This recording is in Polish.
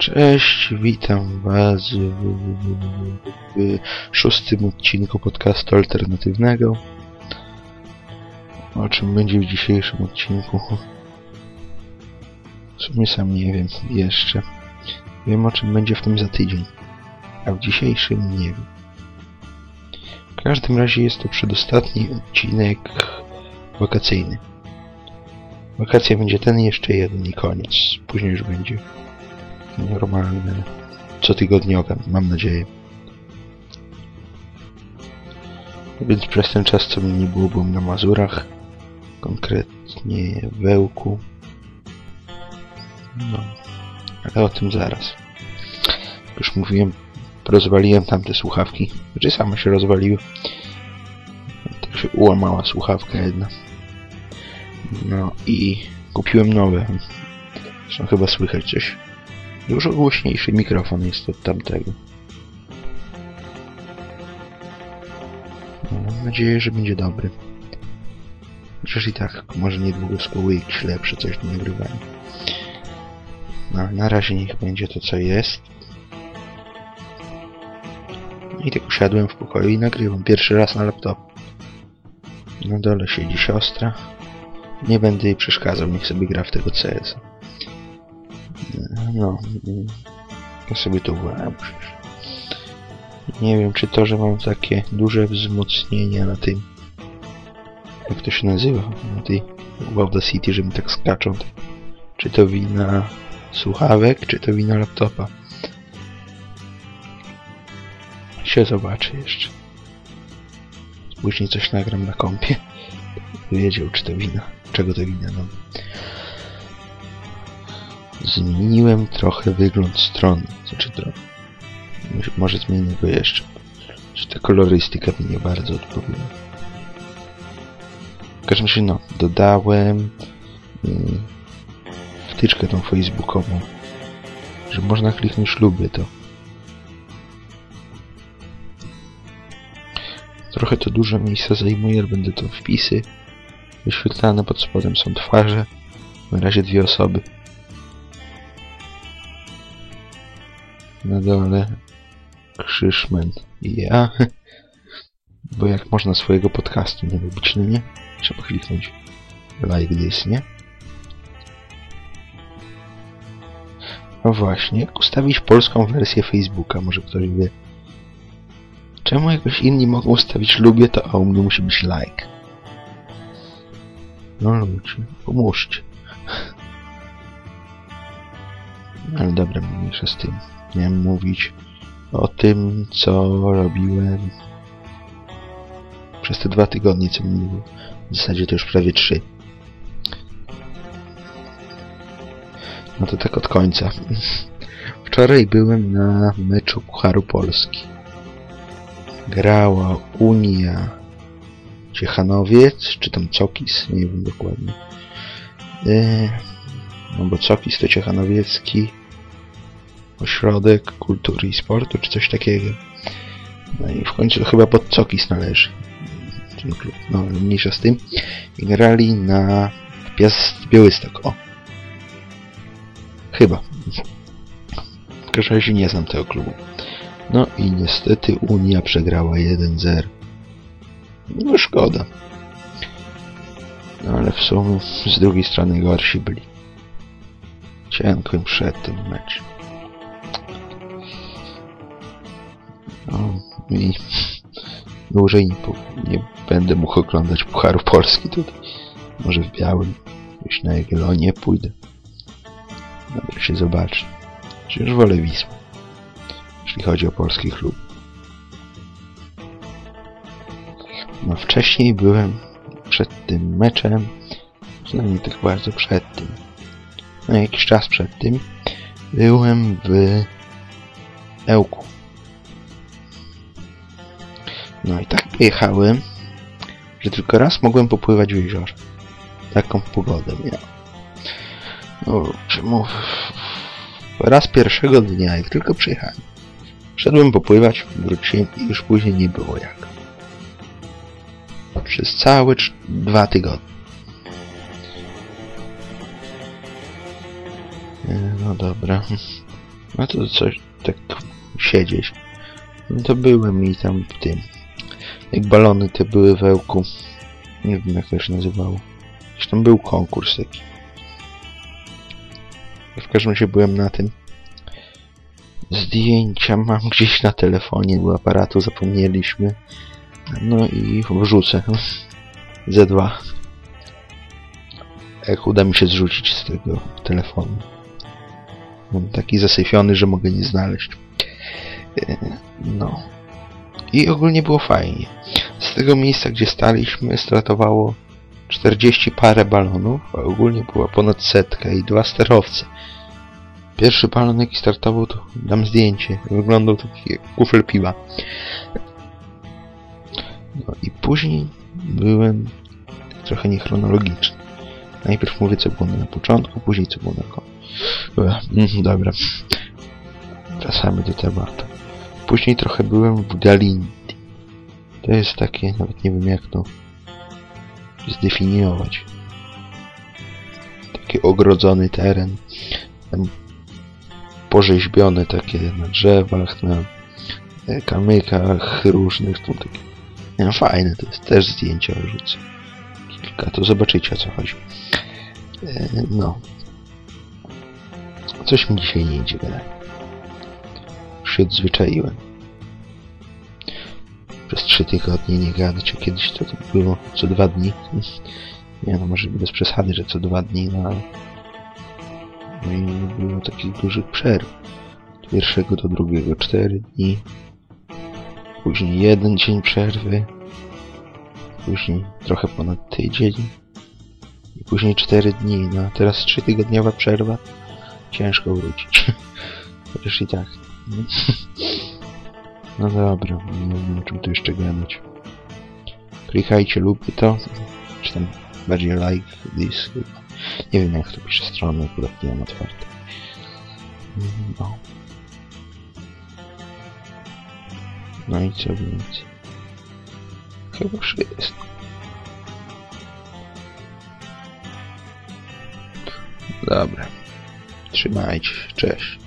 Cześć, witam Was w, w, w szóstym odcinku podcastu alternatywnego. O czym będzie w dzisiejszym odcinku? W sumie sam nie wiem jeszcze. Wiem o czym będzie w tym za tydzień, a w dzisiejszym nie wiem. W każdym razie jest to przedostatni odcinek wakacyjny. Wakacje będzie ten jeszcze jeden i koniec. Później już będzie normalny, cotygodniowe, mam nadzieję. Więc przez ten czas, co mi nie było, byłem na Mazurach, konkretnie w Ełku. No, ale o tym zaraz. Jak już mówiłem, rozwaliłem tamte słuchawki. Znaczy same się rozwaliły. Tak się ułamała słuchawka jedna. No i kupiłem nowe. Zresztą chyba słychać coś. Dużo głośniejszy mikrofon jest od tamtego. No, mam nadzieję, że będzie dobry. Chociaż i tak, może niedługo z koły jakieś lepsze coś do nagrywania. No, na razie niech będzie to, co jest. I tak usiadłem w pokoju i nagrywam pierwszy raz na laptop. Na dole siedzi siostra. Nie będę jej przeszkadzał, niech sobie gra w tego CS. No, ja sobie to przecież. Nie wiem, czy to, że mam takie duże wzmocnienia na tym... Jak to się nazywa? Na tej w City, że mi tak skaczą. Czy to wina słuchawek, czy to wina laptopa? Się zobaczy jeszcze. Później coś nagram na kompie. Wiedział, czy to wina. Czego to wina, no. Zmieniłem trochę wygląd strony. Znaczy trochę. Może zmienię go jeszcze. Czy ta kolorystyka mi nie bardzo odpowiada. W każdym razie no, dodałem yy, wtyczkę tą facebookową, że można kliknąć lubię to. Trochę to dużo miejsca zajmuje, będę to wpisy. Wyświetlane pod spodem są twarze. Na razie dwie osoby. Na dole Krzyszmen i ja. Bo jak można swojego podcastu nie lubić, no nie? Trzeba kliknąć like this, nie? No właśnie, jak ustawić polską wersję Facebooka? Może ktoś wie. Czemu jakoś inni mogą ustawić lubię to, a u mnie musi być like? No ludzie, pomóżcie. Ale dobra, mniejsza z tym. Miałem mówić o tym, co robiłem przez te dwa tygodnie, co minęły. W zasadzie to już prawie trzy. No to tak od końca. Wczoraj byłem na meczu Pucharu Polski. Grała Unia Ciechanowiec, czy tam Cokis, nie wiem dokładnie. Yy, no bo Cokis to Ciechanowiecki Ośrodek Kultury i Sportu, czy coś takiego. No i w końcu chyba pod Cokis należy. Ten klub. No, mniejsza z tym. I grali na Piast Białystok. O! Chyba. W każdym razie nie znam tego klubu. No i niestety Unia przegrała 1-0. No szkoda. No ale w sumie z drugiej strony gorsi byli. Cienko im szedł ten mecz. No i dłużej nie, nie będę mógł oglądać Pucharu Polski tutaj. Może w białym, gdzieś na Jagiellonie pójdę. Dobrze się zobaczy. Przecież wolę Wisłę, jeśli chodzi o polski klub. No wcześniej byłem przed tym meczem, przynajmniej tak bardzo przed tym, jakiś czas przed tym, byłem w Ełku. No i tak pojechałem, że tylko raz mogłem popływać w jeziorze. Taką pogodę miałem. No, czemu? Raz pierwszego dnia, jak tylko przyjechałem. Szedłem popływać, wróciłem i już później nie było jak. Przez całe dwa tygodnie. No dobra. No to coś tak siedzieć. No to byłem i tam w tym. Jak balony te były w Ełku. Nie wiem jak to się nazywało. Gdzieś tam był konkurs taki. W każdym razie byłem na tym. Zdjęcia mam gdzieś na telefonie, bo aparatu zapomnieliśmy. No i wrzucę. Z2. Jak uda mi się zrzucić z tego telefonu. Mam taki zasyfiony, że mogę nie znaleźć. E, No. I ogólnie było fajnie. Z tego miejsca, gdzie staliśmy, startowało 40 parę balonów, a ogólnie była ponad setka i dwa sterowce. Pierwszy balon, jaki startował, to dam zdjęcie. Wyglądał taki jak kufel piwa. No i później byłem trochę niechronologiczny. Najpierw mówię, co było na początku, później co było na końcu. Mm, Dobra. Wracamy do tematu. Później trochę byłem w Galindii. To jest takie, nawet nie wiem jak to zdefiniować. Taki ogrodzony teren. Tam porzeźbione takie na drzewach, na e, kamykach różnych. Tam takie. No, fajne to jest. Też zdjęcia rzucę. Kilka, to zobaczycie o co chodzi. E, No. Coś mi dzisiaj nie idzie gadać. Już się odzwyczaiłem. Przez trzy tygodnie nie gadać, a kiedyś to, to było co dwa dni. Nie no, może bez przesady, że co dwa dni, no ale... No i nie było takich dużych przerw. Od pierwszego do drugiego cztery dni. Później jeden dzień przerwy. Później trochę ponad tydzień. I później cztery dni. No teraz trzytygodniowa przerwa. Ciężko wrócić. Chociaż i tak. No dobra, nie wiem o czym tu jeszcze gadać. Klikajcie lubię to, czy tam bardziej like this. Nie wiem jak to pisze strony, akurat nie mam otwarte. No. No i co więcej? Chyba wszystko. Dobra. Trzymajcie się, cześć.